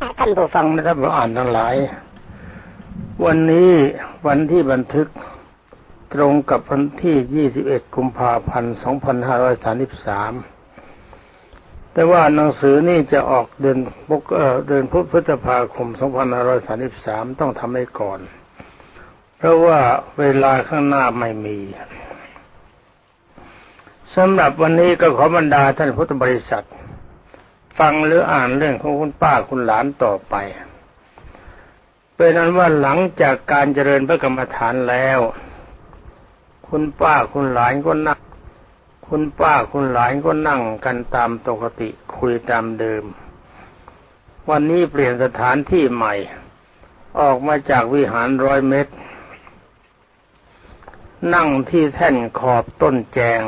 ท่านผู้ฟังและท่านผู้อ่านทั้งหลาย วันนี้วันที่บันทึกตรงกับวันที่ 21 กุมภาพันธ์ 2533 แต่ว่าหนังสือนี่จะออกเดือนปกเอ่อเดือนพุทธพฤษภาคม 2533 ต้องทำให้ก่อน เพราะว่าเวลาข้างหน้าไม่มีสำหรับวันนี้ก็ขอบรรดาท่านพุทธบริษัท ฟังหรืออ่านเรื่องของคุณป้าคุณหลานต่อไป เป็นนั้นว่าหลังจากการเจริญพระกรรมฐานแล้ว คุณป้าคุณหลานก็นั่ง คุณป้าคุณหลานก็นั่งกันตามปกติคุยตามเดิม วันนี้เปลี่ยนสถานที่ใหม่ ออกมาจากวิหารร้อยเมตร นั่งที่แท่นขอบต้นแจง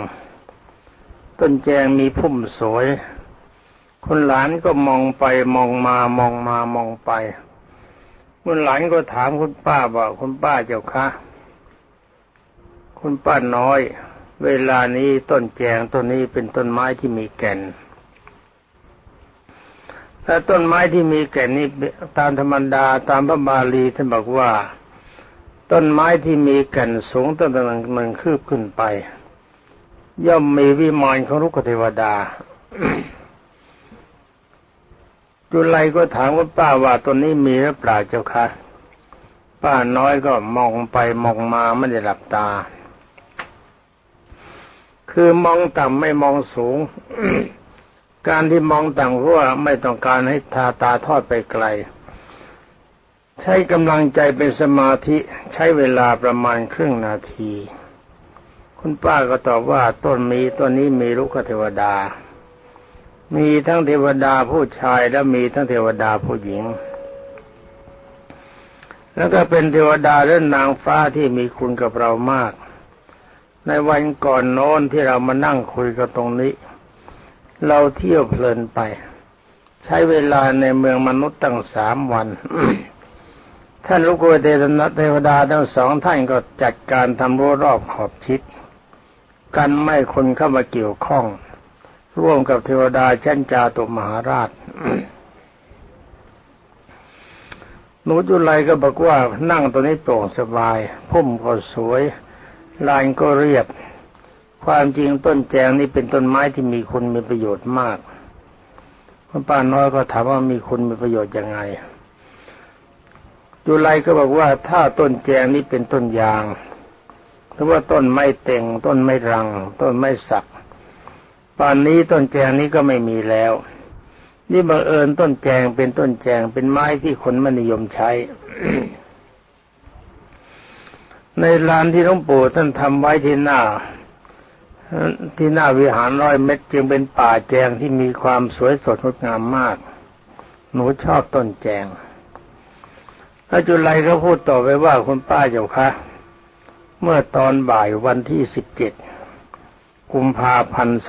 ต้นแจงมีพุ่มสวย คุณหลานก็มองไปมองมามองมามองไป คุณหลานก็ถามคุณป้าว่าคุณป้าเจ้าคะคุณป้าน้อย เวลานี้ต้นแจงต้นนี้เป็นต้นไม้ที่มีแก่นและต้นไม้ที่มีแก่นนี้ตามธรรมดาตามพระบาลีท่านบอกว่า ต้นไม้ที่มีแก่นสูงต้นหนึ่งหนึ่งคืบขึ้นไป ย่อมมีวิมานของรุกขเทวดา จุลัยก็ถามว่าป้าว่าต้นนี้มีหรือเปล่าเจ้าคะป้าน้อยก็มองไปมองมาไม่ได้หลับตา คือมองต่ำไม่มองสูง การที่มองต่ำเพราะว่าไม่ต้องการให้ตาตาทอดไปไกล ใช้กำลังใจเป็นสมาธิใช้เวลาประมาณครึ่งนาที คุณป้าก็ตอบว่าต้นมีต้นนี้มีลูกเทวดา มีทั้งเทวดาผู้ชายและมีทั้งเทวดาผู้หญิง แล้วก็เป็นเทวดาและนางฟ้าที่มีคุณกับเรามาก ในวันก่อนโน้นที่เรามานั่งคุยกันตรงนี้ เราเที่ยวเพลินไป ใช้เวลาในเมืองมนุษย์ตั้งสามวัน ท่านลูกโกเทนเทวดาทั้งสองท่านก็จัดการทำรั้วรอบขอบชิด กันไม่คนเข้ามาเกี่ยวข้อง ร่วมกับเทวดาชั้นจาตุมหาราชหนูจุไลก็บอกว่านั่งตัวนี้โปร่งสบาย พุ่มก็สวย ลานก็เรียบ ความจริงต้นแจงนี่เป็นต้นไม้ที่มีคุณมีประโยชน์มากคุณป้าน้อยก็ถามว่ามีคุณมีประโยชน์ยังไงจุไลก็บอกว่าถ้าต้นแจงนี่เป็นต้นยางหรือว่าต้นไม้เต่งต้นไม้รัง ต้นไม้สัก ป่านนี้ต้นแจงนี้ก็ไม่มีแล้ว นี่บังเอิญต้นแจงเป็นต้นแจงเป็นไม้ที่คนมนิยมใช้ ในลานที่หลวงปู่ท่านทำไว้ที่หน้า ที่หน้าวิหารร้อยเม็ดจึงเป็นป่าแจงที่มีความสวยสดงดงามมาก หนูชอบต้นแจงพระจุลัยก็พูดต่อไปว่าคุณป้าเจ้าคะเมื่อตอนบ่ายวันที่สิบเจ็ด กุมภาพันธ์ 2533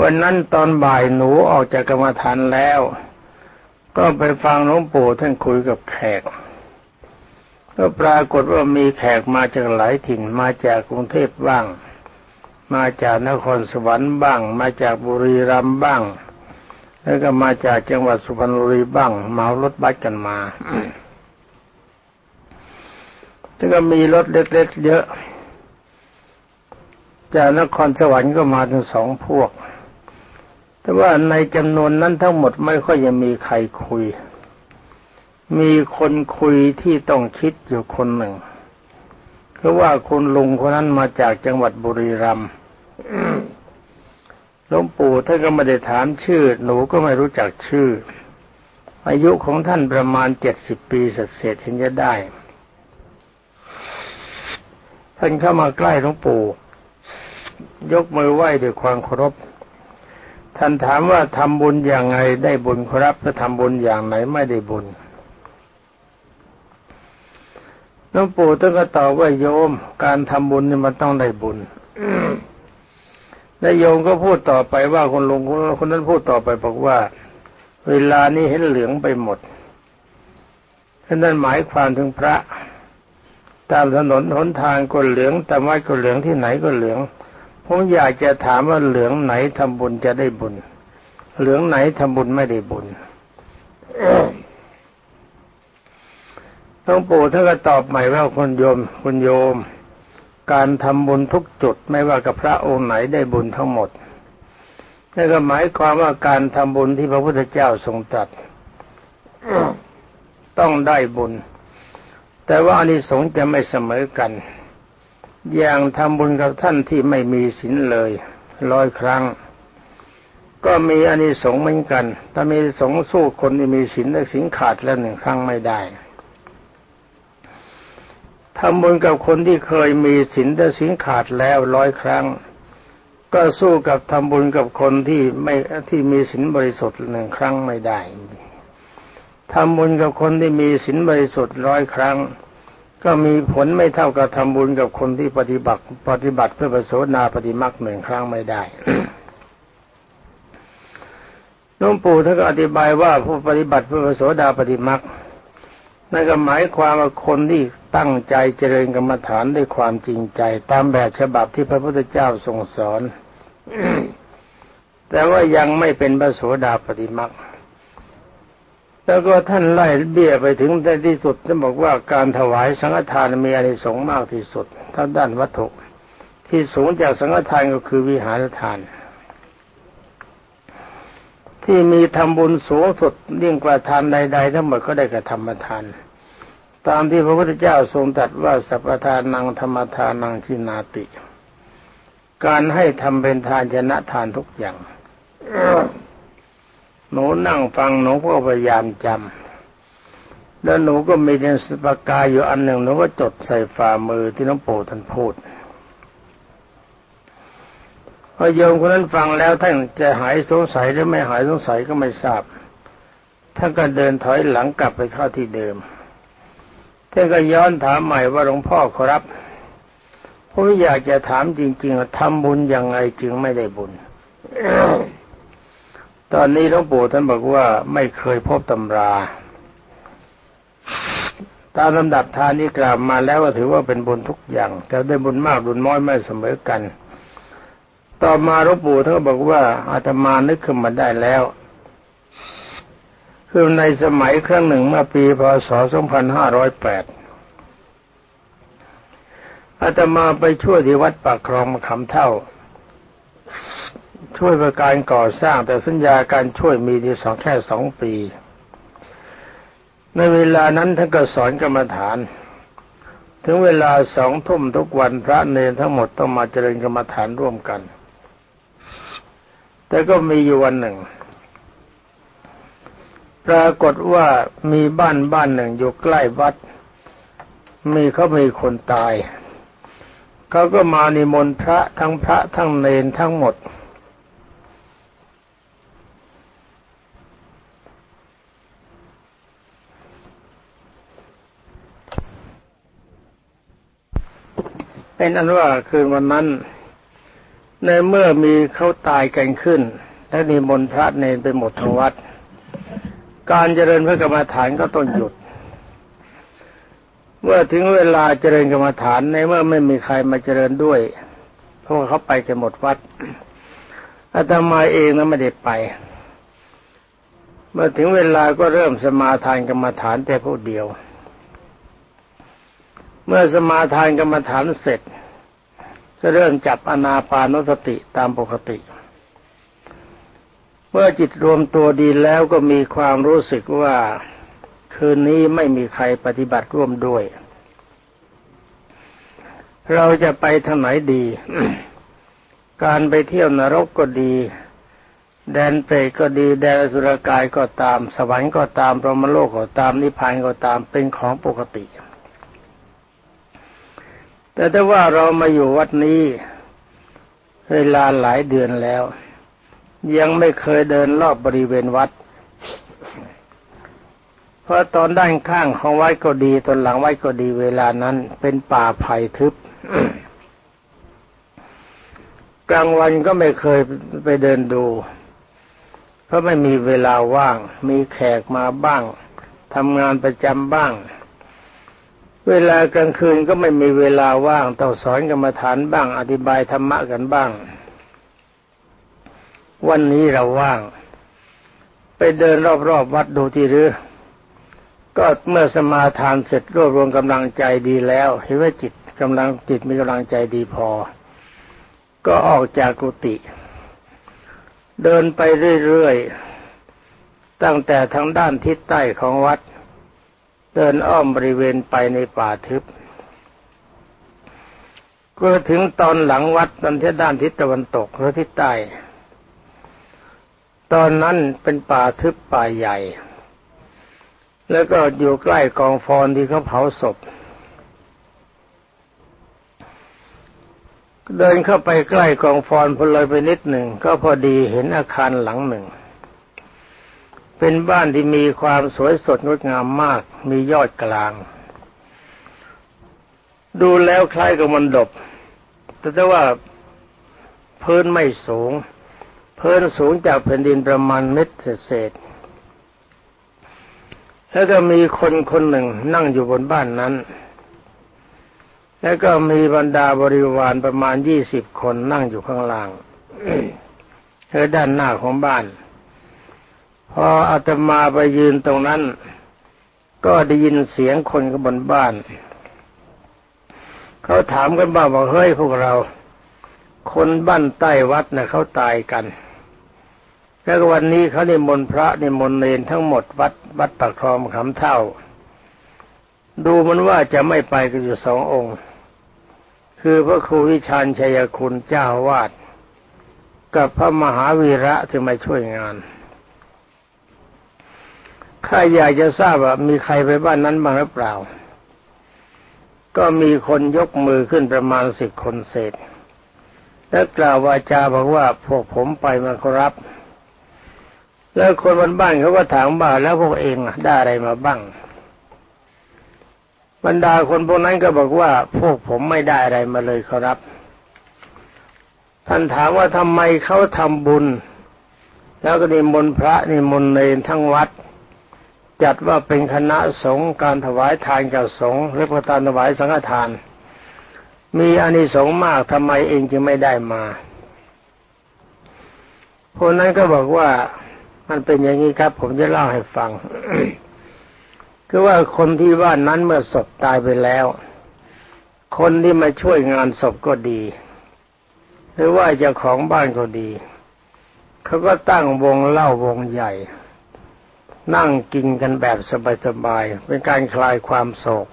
วันนั้นตอนบ่ายหนูออกจากกรรมฐานแล้ว ก็ไปฟังหลวงปู่ท่านคุยกับแขก ก็ปรากฏว่ามีแขกมาจากหลายถิ่นมาจากกรุงเทพบ้าง มาจากนครสวรรค์บ้าง มาจากบุรีรัมย์บ้าง แล้วก็มาจากจังหวัดสุพรรณบุรีบ้าง เมารถบัสกันมา แล้วก็มีรถเล็กๆเยอะ จากนครสวรรค์ก็มาถึงสองพวก แต่ว่าในจำนวนนั้นทั้งหมดไม่ค่อยจะมีใครคุย มีคนคุยที่ต้องคิดอยู่คนหนึ่งเพราะว่าคุณลุงคนนั้นมาจากจังหวัดบุรีรัมย์หลวงปู่ท่านก็ไม่ได้ถามชื่อ หนูก็ไม่รู้จักชื่อ อายุของท่านประมาณเจ็ดสิบปีเศษเห็นจะได้ ท่านเข้ามาใกล้หลวงปู่ ยกมือไหว้ด้วยความเคารพ ท่านถามว่าทำบุญอย่างไงได้บุญครับถ้าทำบุญอย่างไหนไม่ได้บุญหลวงปู่ท่านก็ตอบว่าโยม การทำบุญนี่มันต้องได้บุญแล้วโยมก็พูดต่อไปว่าคนลุงคนนั้นพูดต่อไปบอกว่า เวลานี้เห็นเหลืองไปหมดท่านนั้นหมายความถึงพระ ตามถนนหนทางก็เหลืองแต่ไม้ก็เหลืองที่ไหนก็เหลืองผมอยากจะถามว่าเหลืองไหนทำบุญจะได้บุญ เหลืองไหนทำบุญไม่ได้บุญหลวงปู่ท่านก็ตอบใหม่ว่าคุณโยมคุณโยม การทำบุญทุกจุดไม่ว่ากับพระองค์ไหนได้บุญทั้งหมดนั่นก็หมายความว่าการทำบุญที่พระพุทธเจ้าทรงตรัสต้องได้บุญ แต่ว่าอานิสงส์จะไม่เสมอกัน อย่างทำบุญกับท่านที่ไม่มีศีลเลยร้อยครั้ง ก็มีอานิสงส์เหมือนกันถ้ามีสงสู้คนที่มีศีลและศีลขาดแล้วหนึ่งครั้งไม่ได้ทำบุญกับคนที่เคยมีศีลแต่ศีลขาดแล้วร้อยครั้ง ก็สู้กับทำบุญกับคนที่ไม่ที่มีศีลบริสุทธิ์หนึ่งครั้งไม่ได้ ทำบุญกับคนที่มีศีลบริสุทธิ์ร้อยครั้ง ก็มีผลไม่เท่ากับทำบุญกับคนที่ปฏิบัติปฏิบัติเพื่อประโสดาปฏิมักหนึ่งครั้งไม่ได้หลวงปู่ท่านก็อธิบายว่าผู้ปฏิบัติเพื่อประโสดาปฏิมักนั่นก็หมายความว่าคนที่ตั้งใจเจริญกรรมฐานด้วยความจริงใจ ตามแบบฉบับที่พระพุทธเจ้าทรงสอน แต่ว่ายังไม่เป็นพระโสดาปฏิมัก แล้วก็ท่านไล่เบี้ยไปถึงในที่สุดท่านบอกว่าการถวายสังฆทานมีอานิสงส์มากที่สุดทั้งด้านวัตถุที่สูงจากสังฆทานก็คือวิหารทาน ที่มีทำบุญสูงสุดยิ่งกว่าทานใด ๆ ทั้งหมดก็ได้กระทำทาน ตามที่พระพุทธเจ้าทรงตรัสว่าสัพพทานังธรรมทานังชินาติ การให้ทำเป็นทานชนะทานทุกอย่าง หนูนั่งฟังหนูก็พยายามจำแล้วหนูก็มีเนสปากกาอยู่อันหนึ่งหนูก็จดใส่ฝ่ามือที่น้องปู่ท่านพูดพอโยมคนนั้นฟังแล้วท่านจะหายสงสัยหรือไม่หายสงสัยก็ไม่ทราบท่านก็เดินถอยหลังกลับไปเข้าที่เดิมท่านก็ย้อนถามใหม่ว่าหลวงพ่อครับผมอยากจะถามจริง ๆทำบุญยังไงจึงไม่ได้บุญ ตอนนี้หลวงปู่ท่านบอกว่าไม่เคยพบตำรา ตามลำดับทานนี้กล่าวมาแล้วก็ถือว่าเป็นบุญทุกอย่าง แต่ได้บุญมากบุญน้อยไม่เสมอกัน ต่อมาหลวงปู่ท่านบอกว่าอาตมานึกขึ้นมาได้แล้วคือในสมัยครั้งหนึ่งเมื่อปีพศ 2508อาตมาไปช่วยที่วัดปากคลองมะขามเท่า ช่วยประการก่อสร้าง แต่สัญญาการช่วยมีที่สองแค่สองปี ในเวลานั้นท่านก็สอนกรรมฐาน ถึงเวลาสองทุ่มทุกวันพระเนรทั้งหมดต้องมาเจริญกรรมฐานร่วมกัน แต่ก็มีอยู่วันหนึ่ง ปรากฏว่ามีบ้านบ้านหนึ่งอยู่ใกล้วัด มีเขามีคนตายเขาก็มานิมนต์พระทั้งพระทั้งเนรทั้งหมด เป็นอันว่าคืนวันนั้น ในเมื่อมีเขาตายกันขึ้นและนิมนต์พระเนรไปหมดทั้งวัด การเจริญพระกรรมฐานก็ต้องหยุด เมื่อถึงเวลาเจริญกรรมฐานในเมื่อไม่มีใครมาเจริญด้วย เพราะเขาไปกันหมดวัดอาตมาเองนั้นไม่ได้ไป เมื่อถึงเวลาก็เริ่มสมาทานกรรมฐานแต่ผู้เดียว เมื่อสมาทานกรรมฐานเสร็จ จะเริ่มจับอนาปานสติตามปกติ เมื่อจิตรวมตัวดีแล้วก็มีความรู้สึกว่าคืนนี้ไม่มีใครปฏิบัติร่วมด้วย เราจะไปทางไหนดี การไปเที่ยวนรกก็ดี แดนเปรตก็ดี แดนสุรกายก็ตาม สวรรค์ก็ตามพรหมโลกก็ตามนิพพานก็ตามเป็นของปกติ แต่ถ้าว่าเรามาอยู่วัดนี้ เวลาหลายเดือนแล้ว ยังไม่เคยเดินรอบบริเวณวัด เพราะตอนด้านข้างของวัดก็ดีตอนหลังวัดก็ดีเวลานั้น เป็นป่าไผ่ทึบกลางวันก็ไม่เคยไปเดินดู เพราะไม่มีเวลาว่าง มีแขกมาบ้างทำงานประจำบ้าง เวลากลางคืนก็ไม่มีเวลาว่างต้องสอนกรรมฐานบ้าง อธิบายธรรมะกันบ้าง วันนี้เราว่าง ไปเดินรอบๆวัดดูทีหรือ ก็เมื่อสมาทานเสร็จรวบรวมกำลังใจดีแล้ว เห็นว่าจิตกำลังจิตมีกำลังใจดีพอ ก็ออกจากกุฏิเดินไปเรื่อยๆตั้งแต่ทางด้านทิศใต้ของวัด เดินอ้อมบริเวณไปในป่าทึบก็ถึงตอนหลังวัดตอนที่ด้านทิศตะวันตกหรือทิศใต้ตอนนั้นเป็นป่าทึบป่าใหญ่ แล้วก็อยู่ใกล้กองฟอนที่เขาเผาศพ เดินเข้าไปใกล้กองฟอนพอเลยไปนิดหนึ่งก็พอดีเห็นอาคารหลังหนึ่ง เป็นบ้านที่มีความสวยสดงดงามมาก มียอดกลาง ดูแล้วคล้ายกับมันดบแต่ว่าพื้นไม่สูง พื้นสูงจากแผ่นดินประมาณเมตรเศษ แล้วก็มีคนคนหนึ่งนั่งอยู่บนบ้านนั้น แล้วก็มีบรรดาบริวารประมาณยี่สิบคนนั่งอยู่ข้างล่างเธอด้านหน้าของบ้าน พออาตมาไปยืนตรงนั้น ก็ได้ยินเสียงคนกับบนบ้าน เขาถามกันบ้างว่าเฮ้ยพวกเรา คนบ้านใต้วัดน่ะเขาตายกันแล้ววันนี้เขานิมนต์พระนิมนต์เนรทั้งหมดวัดวัดปากคลองขำเท่า ดูมันว่าจะไม่ไปกันอยู่สององค์ คือพระครูวิชาญชัยคุณเจ้าวาด กับพระมหาวีระที่มาช่วยงาน ข้าอยากจะทราบว่ามีใครไปบ้านนั้นบ้างหรือเปล่า ก็มีคนยกมือขึ้นประมาณสิบคนเศษ และกล่าววาจาบอกว่าพวกผมไปมาครับ แล้วคนบนบ้านเขาก็ถามว่าแล้วพวกเองได้อะไรมาบ้าง บรรดาคนพวกนั้นก็บอกว่า พวกผมไม่ได้อะไรมาเลยครับ ท่านถามว่าทำไมเขาทำบุญ แล้วก็นิมนต์พระนิมนต์เนรทั้งวัด จัดว่าเป็นคณะสงฆ์การถวายทานแกับสงฆ์หรือประทานถวายสังฆทาน มีอานิสงส์มากทำไมเองจึงไม่ได้มาคนนั้นก็บอกว่ามันเป็นอย่างนี้ครับ ผมจะเล่าให้ฟัง คือว่าคนที่บ้านนั้นเมื่อศพตายไปแล้ว คนที่มาช่วยงานศพก็ดี หรือว่าเจ้าของบ้านก็ดีเขาก็ตั้งวงเล่าวงใหญ่ นั่งกินกันแบบสบายๆเป็นการคลายความโศก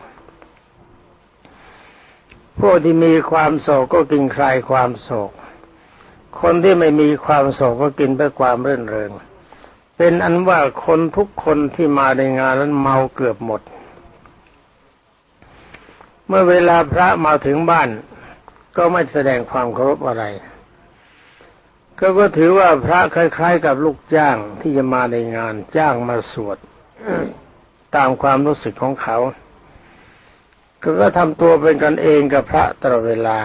พวกที่มีความโศกก็กินคลายความโศก คนที่ไม่มีความโศกก็กินเพื่อความเรื่นเริง เป็นอันว่าคนทุกคนที่มาในงานนั้นเมาเกือบหมด เมื่อเวลาพระมาถึงบ้านก็ไม่แสดงความเคารพอะไร ก็ก็ถือว่าพระคล้าย ๆ กับลูกจ้างที่จะมาในงานจ้างมาสวดตามความรู้สึกของเขา ก็ก็ทำตัวเป็นกันเองกับพระตลอดเวลา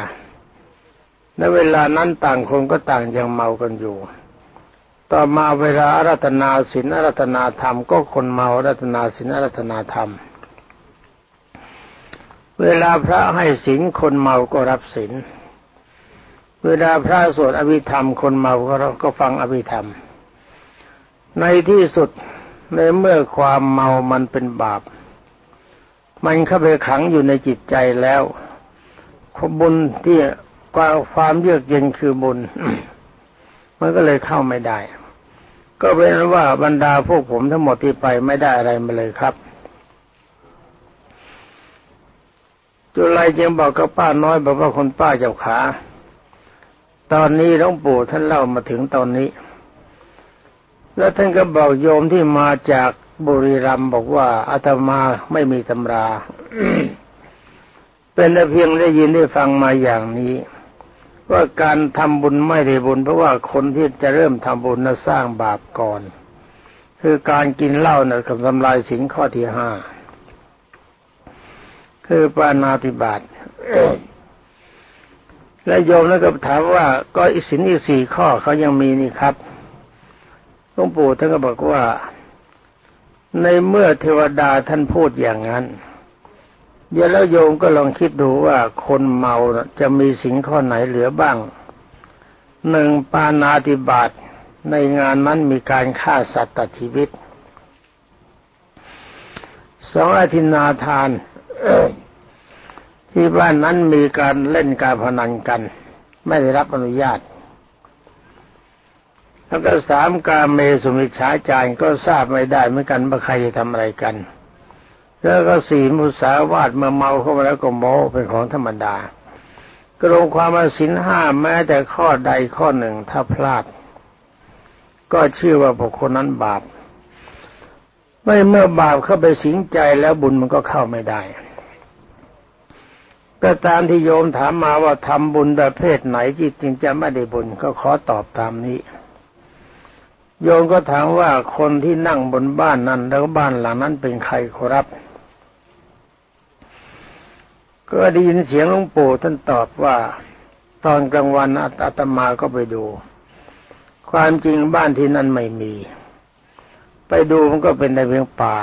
ในเวลานั้นต่างคนก็ต่างยังเมากันอยู่ ต่อมาเวลาอารัตนาศีลอารัตนาธรรม ก็คนเมาอารัตนาศีลอารัตนาธรรม เวลาพระให้ศีลคนเมาก็รับศีล เวลาพระสวดอภิธรรมคนเมาก็ก็ฟังอภิธรรม ในที่สุดในเมื่อความเมามันเป็นบาป มันเข้าไปขังอยู่ในจิตใจแล้วบุญที่ความเยือกเย็นคือบุญ มันก็เลยเข้าไม่ได้ ก็เป็นว่าบรรดาพวกผมทั้งหมดที่ไปไม่ได้อะไรมาเลยครับจุลัยจึงบอกกับป้าน้อยบอกว่าคนป้าเจ้าขา ตอนนี้หลวงปู่ท่านเล่ามาถึงตอนนี้ แล้วท่านก็บอกโยมที่มาจากบุรีรัมย์บอกว่าอาตมาไม่มีตำรา เป็นแต่เพียงได้ยินได้ฟังมาอย่างนี้ ว่าการทำบุญไม่ได้บุญ เพราะว่าคนที่จะเริ่มทำบุญนะสร้างบาปก่อน คือการกินเหล้านะกับทำลายสิ่งข้อที่ห้าคือปานาติบาต และโยมแล้วก็ถามว่าก็อีกสินอีกสี่ข้อเขายังมีนี่ครับหลวงปู่ท่านก็บอกว่า ในเมื่อเทวดาท่านพูดอย่างนั้นเดี๋ยวแล้วโยมก็ลองคิดดูว่าคนเมาจะมีสิ่งข้อไหนเหลือบ้างหนึ่งปานาติบาตในงานนั้นมีการฆ่าสัตว์ตัดชีวิตสองอธินาทาน ที่บ้านนั้นมีการเล่นการพนันกัน ไม่ได้รับอนุญาต แล้วก็สามการเมสุมิชาจารก็ทราบไม่ได้เหมือนกันว่าใครจะทำอะไรกัน แล้วก็สี่มุสาวาทเมื่อเมาเข้ามาแล้วก็โมเป็นของธรรมดา กรวความว่าสินห้าแม้แต่ข้อใดข้อหนึ่งถ้าพลาด ก็ชื่อว่าบุคคลนั้นบาปไม่เมื่อบาปเข้าไปสิงใจแล้วบุญมันก็เข้าไม่ได้ ก็ตามที่โยมถามมาว่าทำบุญประเภทไหนที่จึงจะไม่ได้บุญก็ขอตอบตามนี้ โยมก็ถามว่าคนที่นั่งบนบ้านนั้นแล้วบ้านหลังนั้นเป็นใครครับ ก็ได้ยินเสียงหลวงปู่ท่านตอบว่า ตอนกลางวันอาตมาก็ไปดู ความจริงบ้านที่นั่นไม่มี ไปดูมันก็เป็นในเพียงป่า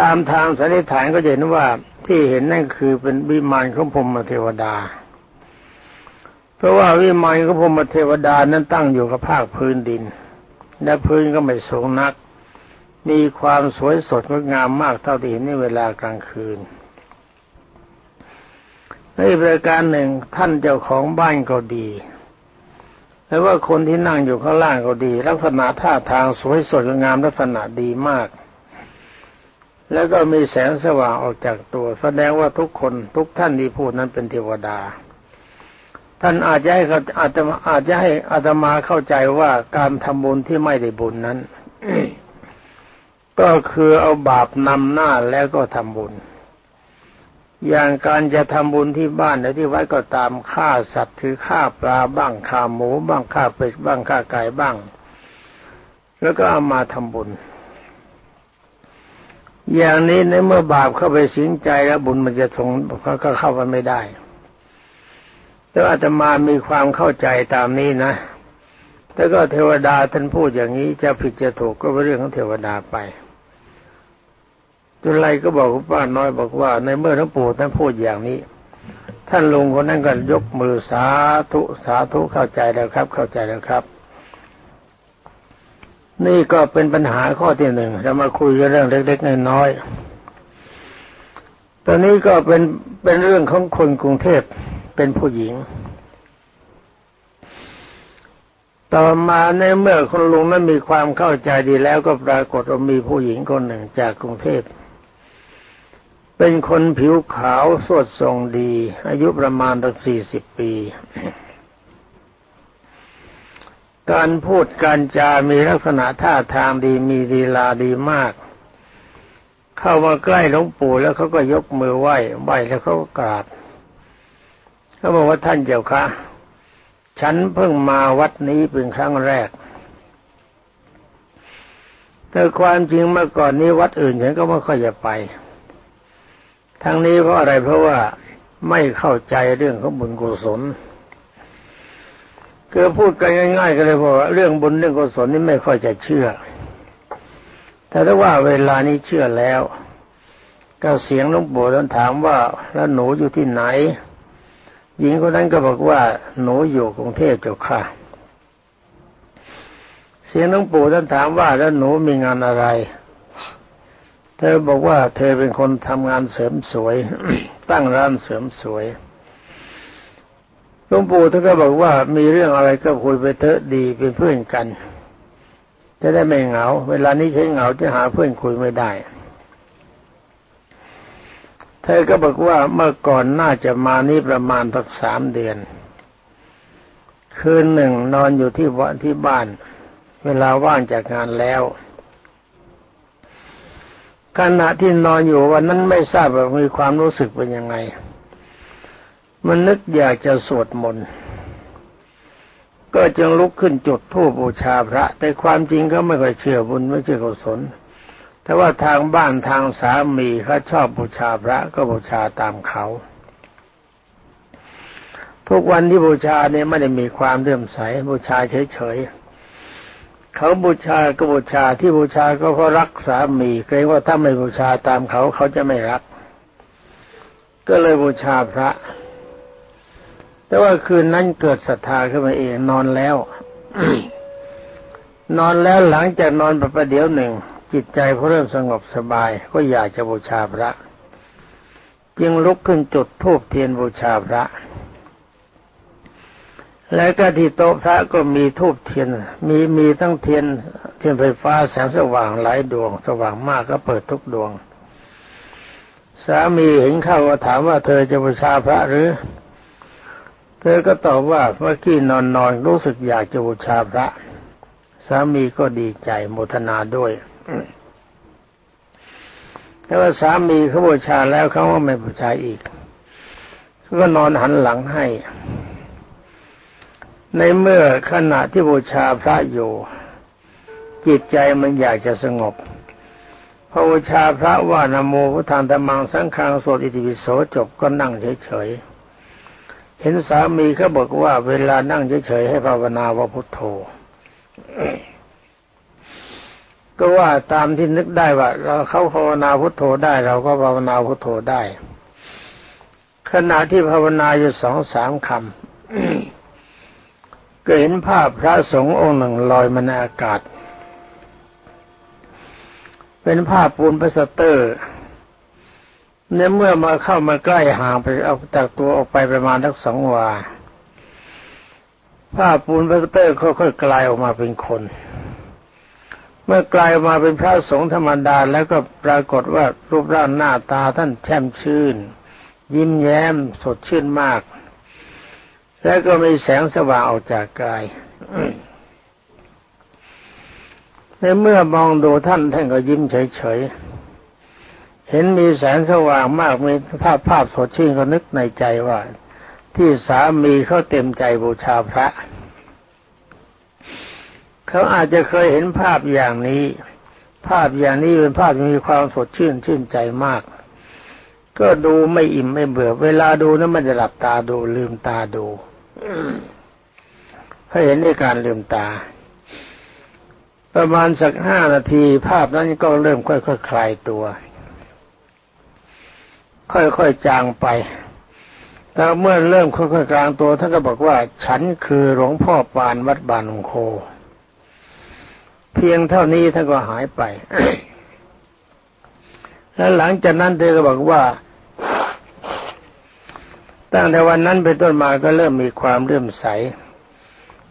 ตามทางสันนิษฐานก็เห็นว่าที่เห็นนั่นคือเป็นวิมานของพรหมเทวดา เพราะว่าวิมานของพรหมเทวดานั้นตั้งอยู่กับภาคพื้นดิน และพื้นก็ไม่สูงนัก มีความสวยสดงดงามมากเท่าที่เห็นในเวลากลางคืนในประการหนึ่งท่านเจ้าของบ้านก็ดีและว่าคนที่นั่งอยู่ข้างล่างก็ดี ลักษณะท่าทางสวยสดงามลักษณะดีมาก แล้วก็มีแสงสว่างออกจากตัว แสดงว่าทุกคนทุกท่านที่พูดนั้นเป็นเทวดา ท่านอาจจะให้อาจจะอาจจะให้อาตมาเข้าใจว่าการทำบุญที่ไม่ได้บุญนั้นก็คือเอาบาปนำหน้าแล้วก็ทำบุญ อย่างการจะทำบุญที่บ้านหรือที่วัดก็ตามฆ่าสัตว์คือฆ่าปลาบ้างฆ่าหมูบ้างฆ่าเป็ดบ้างฆ่าไก่บ้าง แล้วก็เอามาทำบุญ อย่างนี้ในเมื่อบาปเข้าไปสิงใจแล้วบุญมันจะส่งก็เข้าไปไม่ได้แต่อาตมามีความเข้าใจตามนี้นะแต่ก็เทวดาท่านพูดอย่างนี้จะผิดจะถูกก็เป็นเรื่องของเทวดาไปจุไรก็บอกป้าน้อยบอกว่า ในเมื่อหลวงปู่ท่านพูดอย่างนี้ ท่านลุงคนนั้นก็ยกมือสาธุสาธุเข้าใจแล้วครับ เข้าใจแล้วครับ นี่ก็เป็นปัญหาข้อที่หนึ่งเรามาคุยกันเรื่องเล็กๆน้อยๆตอนนี้ก็เป็นเป็นเรื่องของคนกรุงเทพเป็นผู้หญิง ต่อมาในเมื่อคนลุงนั้นมีความเข้าใจดีแล้วก็ปรากฏว่ามีผู้หญิงคนหนึ่งจากกรุงเทพ เป็นคนผิวขาวสดทรงดี อายุประมาณตั้งสี่สิบปี การพูดการจามีลักษณะท่าทางดีมีดีลาดีมาก เข้ามาใกล้หลวงปู่แล้วเขาก็ยกมือไหว้ไหว้แล้วเขาก็กราบเขาบอกว่าท่านเจ้าค่ะฉันเพิ่งมาวัดนี้เป็นครั้งแรก แต่ความจริงเมื่อก่อนนี้วัดอื่นฉันก็ไม่ค่อยจะไป ทั้งนี้เพราะอะไรเพราะว่าไม่เข้าใจเรื่องของบุญกุศล คือพูดกันง่ายๆก็เลยบอกว่าเรื่องบุญเรื่องกุศลนี่ไม่ค่อยจะเชื่อ แต่ถ้าว่าเวลานี้เชื่อแล้ว ก็เสียงหลวงปู่ท่านถามว่าแล้วหนูอยู่ที่ไหน หญิงคนนั้นก็บอกว่าหนูอยู่กรุงเทพเจ้าค่ะ เสียงหลวงปู่ท่านถามว่าแล้วหนูมีงานอะไร เธอบอกว่าเธอเป็นคนทำงานเสริมสวย ตั้งร้านเสริมสวย หลวงปู่ท่านก็บอกว่ามีเรื่องอะไรก็คุยไปเถอะดีเป็นเพื่อนกัน จะได้ไม่เหงา เวลานี้ใช้เหงาจะหาเพื่อนคุยไม่ได้ เธอก็บอกว่าเมื่อก่อนน่าจะมานี่ประมาณสักสามเดือน คืนหนึ่งนอนอยู่ที่วัที่บ้าน เวลาว่างจากงานแล้วขณะที่นอนอยู่วันนั้นไม่ทราบว่ามีความรู้สึกเป็นยังไง มันนึกอยากจะสวดมนต์ก็จึงลุกขึ้นจุดธูปบูชาพระ แต่ความจริงก็ไม่ค่อยเชื่อบุญไม่เชื่อกุศลแต่ว่าทางบ้านทางสามีเขาชอบบูชาพระก็บูชาตามเขา ทุกวันที่บูชาเนี่ยไม่ได้มีความเลื่อมใสบูชาเฉยๆเขาบูชาก็บูชาที่บูชาก็เพราะรักสามีเกรงว่าถ้าไม่บูชาตามเขาเขาจะไม่รัก ก็เลยบูชาพระ แต่ว่าคืนนั้นเกิดศรัทธาขึ้นมาเองนอนแล้ว นอนแล้วหลังจากนอนไปประเดี๋ยวหนึ่ง จิตใจพอเริ่มสงบสบาย ก็อยากจะบูชาพระ จึงลุกขึ้นจุดธูปเทียนบูชาพระ และก็ที่โต๊ะพระก็มีธูปเทียน มีมีทั้งเทียนเทียนไฟฟ้าแสงสว่างหลายดวง สว่างมากก็เปิดทุกดวง สามีเห็นเข้าก็ถามว่าเธอจะบูชาพระหรือ เธอก็ตอบว่าเมื่อกี้นอนนอนรู้สึกอยากจะบูชาพระ สามีก็ดีใจโมทนาด้วยแต่ว่าสามีเขาบูชาแล้วเขาก็ไม่บูชาอีกก็นอนหันหลังให้ ในเมื่อขณะที่บูชาพระอยู่จิตใจมันอยากจะสงบพระบูชาพระว่านโมพุทธังธรรมังสังฆังโสติติวิโสจบก็นั่งเฉยๆ เห็นสามีเขาบอกว่า เวลานั่งเฉยๆให้ภาวนาว่าพุทโธ ก็ว่าตามที่นึกได้ว่า เราเข้าภาวนาพุทโธได้ เราก็ภาวนาพุทโธได้ ขณะที่ภาวนาอยู่สองสามคำก็เห็นภาพพระสงฆ์องค์หนึ่งลอยมาในอากาศ เป็นภาพปูนพลาสเตอร์ เมื่อเมื่อมาเข้ามาใกล้ห่างไปเอาจากตัวออกไปประมาณสักสองวาภาพปูนพลาสเตอร์ค่อยๆกลายออกมาเป็นคน เมื่อกลายมาเป็นพระสงฆ์ธรรมดาแล้วก็ปรากฏว่ารูปร่างหน้าตาท่านแช่มชื่น ยิ้มแย้มสดชื่นมาก แล้วก็มีแสงสว่างออกจากกายในเมื่อมองดูท่านท่านก็ยิ้มเฉยๆ เห็นมีแสงสว่างมากมีท่าภาพสดชื่นก็นึกในใจว่า ที่สามีเขาเต็มใจบูชาพระ เขาอาจจะเคยเห็นภาพอย่างนี้ ภาพอย่างนี้เป็นภาพที่มีความสดชื่นชื่นใจมาก ก็ดูไม่อิ่มไม่เบื่อ เวลาดูนั้นมันจะหลับตาดูลืมตาดูถ้าเห็นในการลืมตา ประมาณสักห้านาที ภาพนั้นก็เริ่มค่อยๆคลายตัว ค่อยๆจางไปแต่เมื่อเริ่มค่อยๆกลางตัวท่านก็บอกว่า ฉันคือหลวงพ่อปานวัดบานองโค เพียงเท่านี้ท่านก็หายไป แล้วหลังจากนั้นเธอก็บอกว่า ตั้งแต่วันนั้นเป็นต้นมาก็เริ่มมีความเลื่อมใส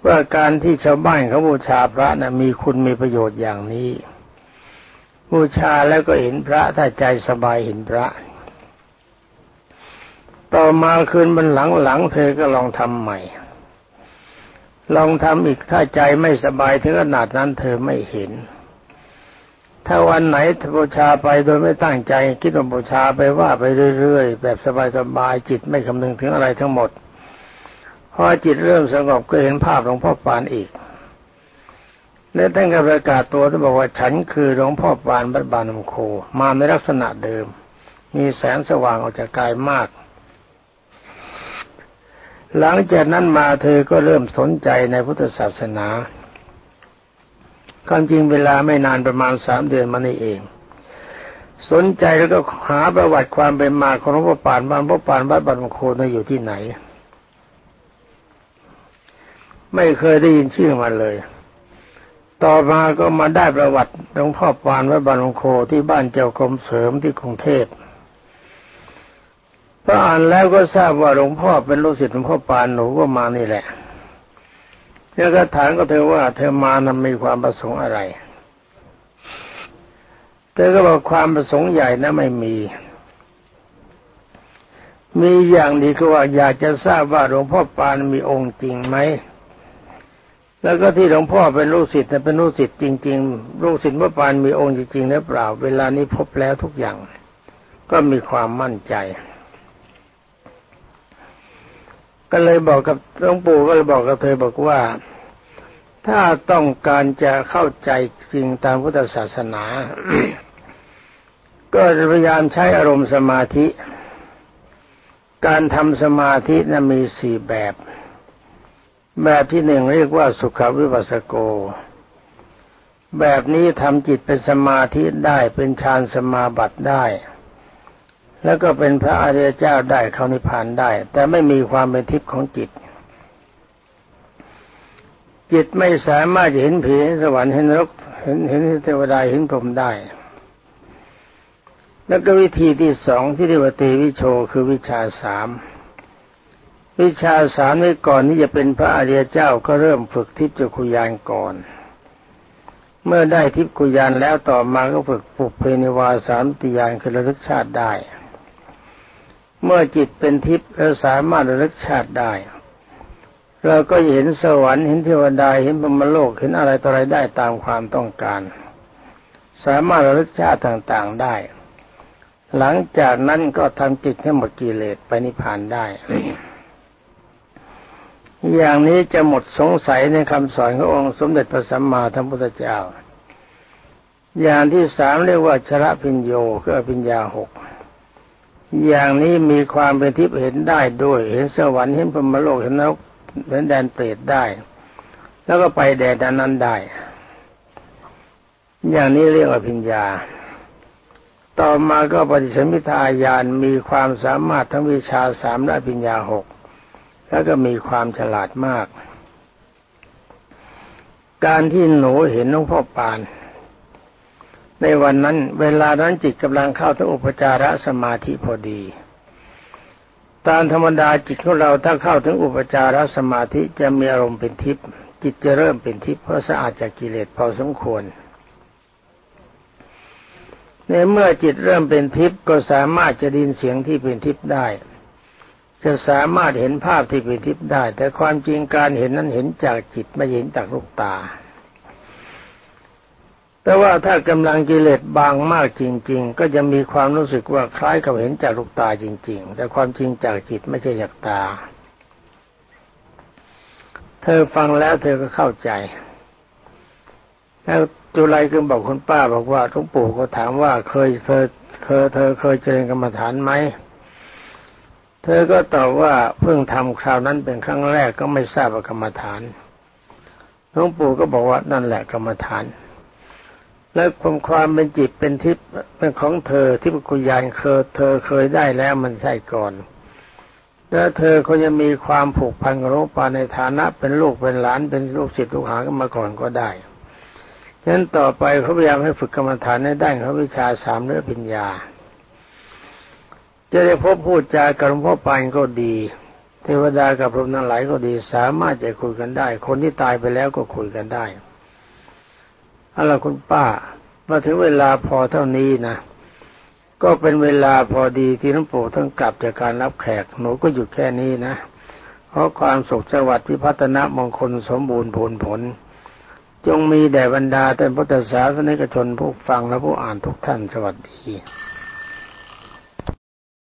ว่าการที่ชาวบ้านเขาบูชาพระนะ่ะมีคุณมีประโยชน์อย่างนี้บูชาแล้วก็เห็นพระถ้าใจสบายเห็นพระ ต่อมาคืนบันหลังๆเธอก็ลองทำใหม่ ลองทำอีกถ้าใจไม่สบายถึงขนาดนั้นเธอไม่เห็น ถ้าวันไหนบูชาไปโดยไม่ตั้งใจ คิดว่าบูชาไปว่าไปเรื่อยๆ แบบสบายๆจิตไม่คำนึงถึงอะไรทั้งหมดพอจิตเริ่มสงบก็เห็นภาพหลวงพ่อปานอีกและท่านก็ประกาศตัวท่านบอกว่าฉันคือหลวงพ่อปานบัดบานมโค มาในลักษณะเดิม มีแสงสว่างออกจากกายมาก หลังจากนั้นมาเธอก็เริ่มสนใจในพุทธศาสนาความจริงเวลาไม่นานประมาณสามเดือนมานี่เอง สนใจแล้วก็หาประวัติความเป็นมาของหลวงพ่อปานบ้านพ่อปานวัดบันโคน่อยู่ที่ไหน ไม่เคยได้ยินชื่อมาเลย ต่อมาก็มาได้ประวัติหลวงพ่อปานวัดบันโคที่บ้านเจ้ากรมเสริมที่กรุงเทพ พออ่านแล้วก็ทราบว่าหลวงพ่อเป็นลูกศิษย์หลวงพ่อปานหนูก็มานี่แหละแล้วก็ถามก็เธอว่า เธอมานั้นมีความประสงค์อะไรเธอก็บอกความประสงค์ใหญ่นะไม่มี มีอย่างดีคือว่าอยากจะทราบว่าหลวงพ่อปานมีองค์จริงไหมแล้วก็ที่หลวงพ่อเป็นลูกศิษย์เป็นลูกศิษย์จริง ๆ ลูกศิษย์พระปานมีองค์จริงๆหรือเปล่า เวลานี้พบแล้วทุกอย่าง ก็มีความมั่นใจ ก็เลยบอกกับหลวงปู่ก็เลยบอกกับเธอบอกว่า ถ้าต้องการจะเข้าใจจริงตามพุทธศาสนา ก็พยายามใช้อารมณ์สมาธิ การทำสมาธินั้นมีสี่แบบ แบบที่หนึ่งเรียกว่าสุขวิปัสสโก แบบนี้ทำจิตเป็นสมาธิได้เป็นฌานสมาบัติได้ แล้วก็เป็นพระอริยเจ้าได้เข้านิพพานได้ แต่ไม่มีความเป็นทิพย์ของจิต จิตไม่สามารถจะเห็นผีเห็นสวรรค์เห็นนรกเห็นเห็นเทวดาเห็นพรหมได้ แล้วก็วิธีที่สองที่เรียกว่าตีวิโชคือวิชาสามวิชาสามนี้ก่อนที่จะเป็นพระอริยเจ้าก็เริ่มฝึกทิพย์จักขุยานก่อน เมื่อได้ทิพย์กุยานแล้วต่อมาก็ฝึกปุเพนิวาสามติยานคือระลึกชาติได้ เมื่อจิตเป็นทิพย์เราสามารถระลึกชาติได้ เราก็เห็นสวรรค์เห็นเทวดาเห็นพรมโลกเห็นอะไรต่ออะไรได้ตามความต้องการ สามารถระลึกชาติต่างๆได้ หลังจากนั้นก็ทำจิตให้หมดกิเลสไปนิพพานได้ อย่างนี้จะหมดสงสัยในคำสอนขององค์สมเด็จพระสัมมาสัมพุทธเจ้า อย่างที่สามเรียกว่าชระพิญโยคืออภิญญาหก อย่างนี้มีความเป็นทิพย์เห็นได้ด้วย เห็นสวรรค์เห็นพรมโลกเห็นนรกเห็นแดนเปรตได้ แล้วก็ไปแดนนั้นได้ อย่างนี้เรียกว่าพิญญา ต่อมาก็ปฏิสมิทาญาณมีความสามารถทั้งวิชาสามและพิญญาหกแล้วก็มีความฉลาดมาก การที่หนูเห็นหลวงพ่อปาน ในวันนั้นเวลานั้นจิตกำลังเข้าถึงอุปจารสมาธิพอดี ตามธรรมดาจิตของเราถ้าเข้าถึงอุปจารสมาธิจะมีอารมณ์เป็นทิพย์จิตจะเริ่มเป็นทิพย์เพราะสะอาดจากกิเลสพอสมควร ในเมื่อจิตเริ่มเป็นทิพย์ก็สามารถจะดินเสียงที่เป็นทิพย์ได้ จะสามารถเห็นภาพที่เป็นทิพย์ได้ แต่ความจริงการเห็นนั้นเห็นจากจิตไม่เห็นจากลูกตา แต่ว่าถ้ากำลังกิเลสบางมากจริง ๆ ก็จะมีความรู้สึกว่าคล้ายกับเห็นจากลูกตาจริง ๆ แต่ความจริงจากจิตไม่ใช่จากตา เธอฟังแล้วเธอก็เข้าใจแล้วจุไรก็บอกคุณป้าบอกว่าทุกปู่ก็ถามว่าเคยเธอเคยเธอเคยเจริญกรรมฐานไหมเธอก็ตอบว่าเพิ่งทำคราวนั้นเป็นครั้งแรกก็ไม่ทราบว่ากรรมฐานหลวงปู่ก็บอกว่านั่นแหละกรรมฐาน และความความเป็นจิตเป็นทิพย์เป็นของเธอที่ปุญญาณเคยเธอเคยได้แล้วมันใช่ก่อนแล้วเธอเขาจะมีความผูกพันกับหลวงปู่ในฐานะเป็นลูกเป็นหลานเป็นลูกศิษย์ลูกหากันมาก่อนก็ได้ฉะนั้นต่อไปเขาพยายามให้ฝึกกรรมฐานในด้านเขาวิชาสามเนื้อปัญญา จะได้พบพูดจากับหลวงพ่อปานก็ดี เทวดากับพรหมทั้งหลายก็ดี สามารถจะคุยกันได้ คนที่ตายไปแล้วก็คุยกันได้ เอาล่ะคุณป้ามาถึงเวลาพอเท่านี้นะก็เป็นเวลาพอดีที่หลวงปู่ท่านกลับจากการรับแขกหนูก็หยุดแค่นี้นะเพราะความสุขสวัสดิ์พิพัฒนมงคลสมบูรณ์ผลผล จงมีแด่บรรดาแต่พุทธศาสนิกชนผู้ฟังและผู้อ่านทุกท่านสวัสดี